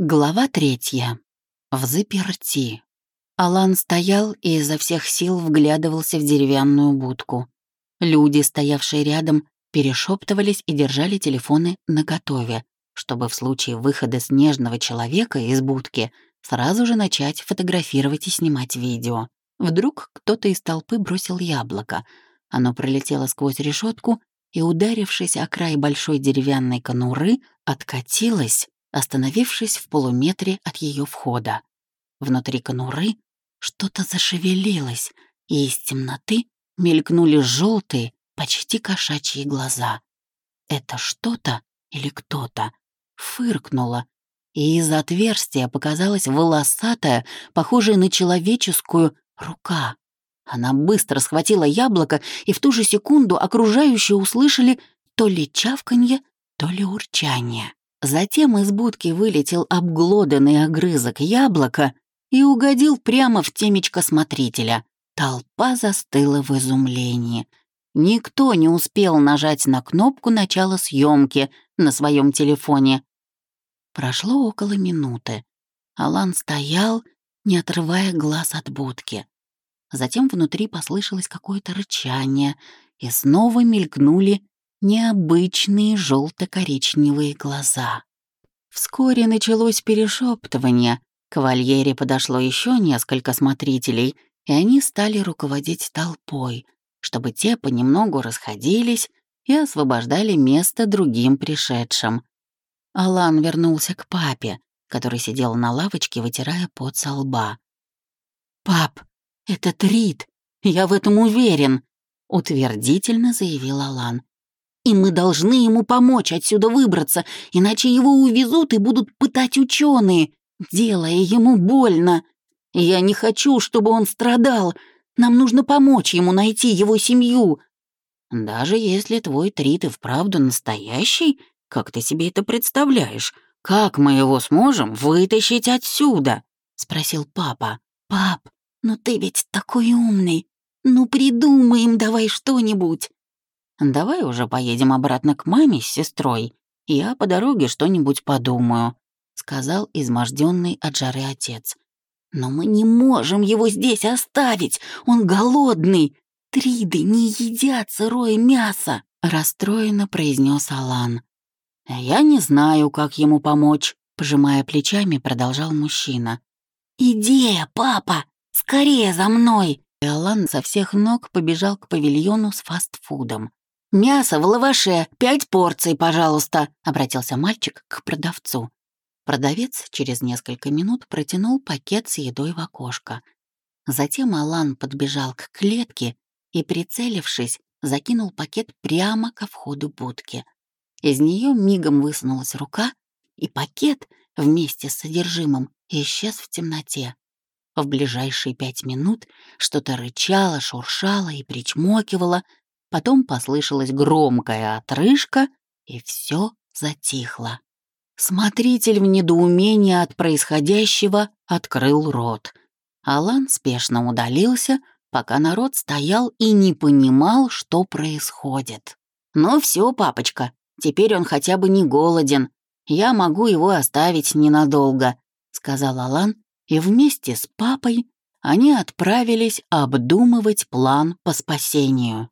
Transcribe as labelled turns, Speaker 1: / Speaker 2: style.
Speaker 1: Глава третья. В заперти. Алан стоял и изо всех сил вглядывался в деревянную будку. Люди, стоявшие рядом, перешептывались и держали телефоны наготове, чтобы в случае выхода снежного человека из будки сразу же начать фотографировать и снимать видео. Вдруг кто-то из толпы бросил яблоко. Оно пролетело сквозь решетку и, ударившись о край большой деревянной конуры, откатилось остановившись в полуметре от ее входа. Внутри конуры что-то зашевелилось, и из темноты мелькнули желтые, почти кошачьи глаза. Это что-то или кто-то фыркнуло, и из отверстия показалась волосатая, похожая на человеческую, рука. Она быстро схватила яблоко, и в ту же секунду окружающие услышали то ли чавканье, то ли урчание. Затем из будки вылетел обглоданный огрызок яблока и угодил прямо в темечко смотрителя. Толпа застыла в изумлении. Никто не успел нажать на кнопку начала съемки на своем телефоне. Прошло около минуты. Алан стоял, не отрывая глаз от будки. Затем внутри послышалось какое-то рычание, и снова мелькнули необычные желто-коричневые глаза. Вскоре началось перешептывание. К вольере подошло еще несколько смотрителей, и они стали руководить толпой, чтобы те понемногу расходились и освобождали место другим пришедшим. Алан вернулся к папе, который сидел на лавочке, вытирая пот со лба. «Пап, это Трид, я в этом уверен», — утвердительно заявил Алан и мы должны ему помочь отсюда выбраться, иначе его увезут и будут пытать ученые, делая ему больно. Я не хочу, чтобы он страдал. Нам нужно помочь ему найти его семью. Даже если твой Трит и вправду настоящий, как ты себе это представляешь? Как мы его сможем вытащить отсюда? Спросил папа. Пап, ну ты ведь такой умный. Ну придумаем давай что-нибудь. Давай уже поедем обратно к маме с сестрой. Я по дороге что-нибудь подумаю», — сказал изможденный от жары отец. «Но мы не можем его здесь оставить, он голодный. Триды не едят сырое мясо», — расстроенно произнес Алан. «Я не знаю, как ему помочь», — пожимая плечами, продолжал мужчина. «Идея, папа! Скорее за мной!» И Алан со всех ног побежал к павильону с фастфудом. «Мясо в лаваше, пять порций, пожалуйста», — обратился мальчик к продавцу. Продавец через несколько минут протянул пакет с едой в окошко. Затем Алан подбежал к клетке и, прицелившись, закинул пакет прямо ко входу будки. Из нее мигом высунулась рука, и пакет вместе с содержимым исчез в темноте. В ближайшие пять минут что-то рычало, шуршало и причмокивало, Потом послышалась громкая отрыжка, и все затихло. Смотритель в недоумении от происходящего открыл рот. Алан спешно удалился, пока народ стоял и не понимал, что происходит. «Ну все, папочка, теперь он хотя бы не голоден. Я могу его оставить ненадолго», — сказал Алан, и вместе с папой они отправились обдумывать план по спасению.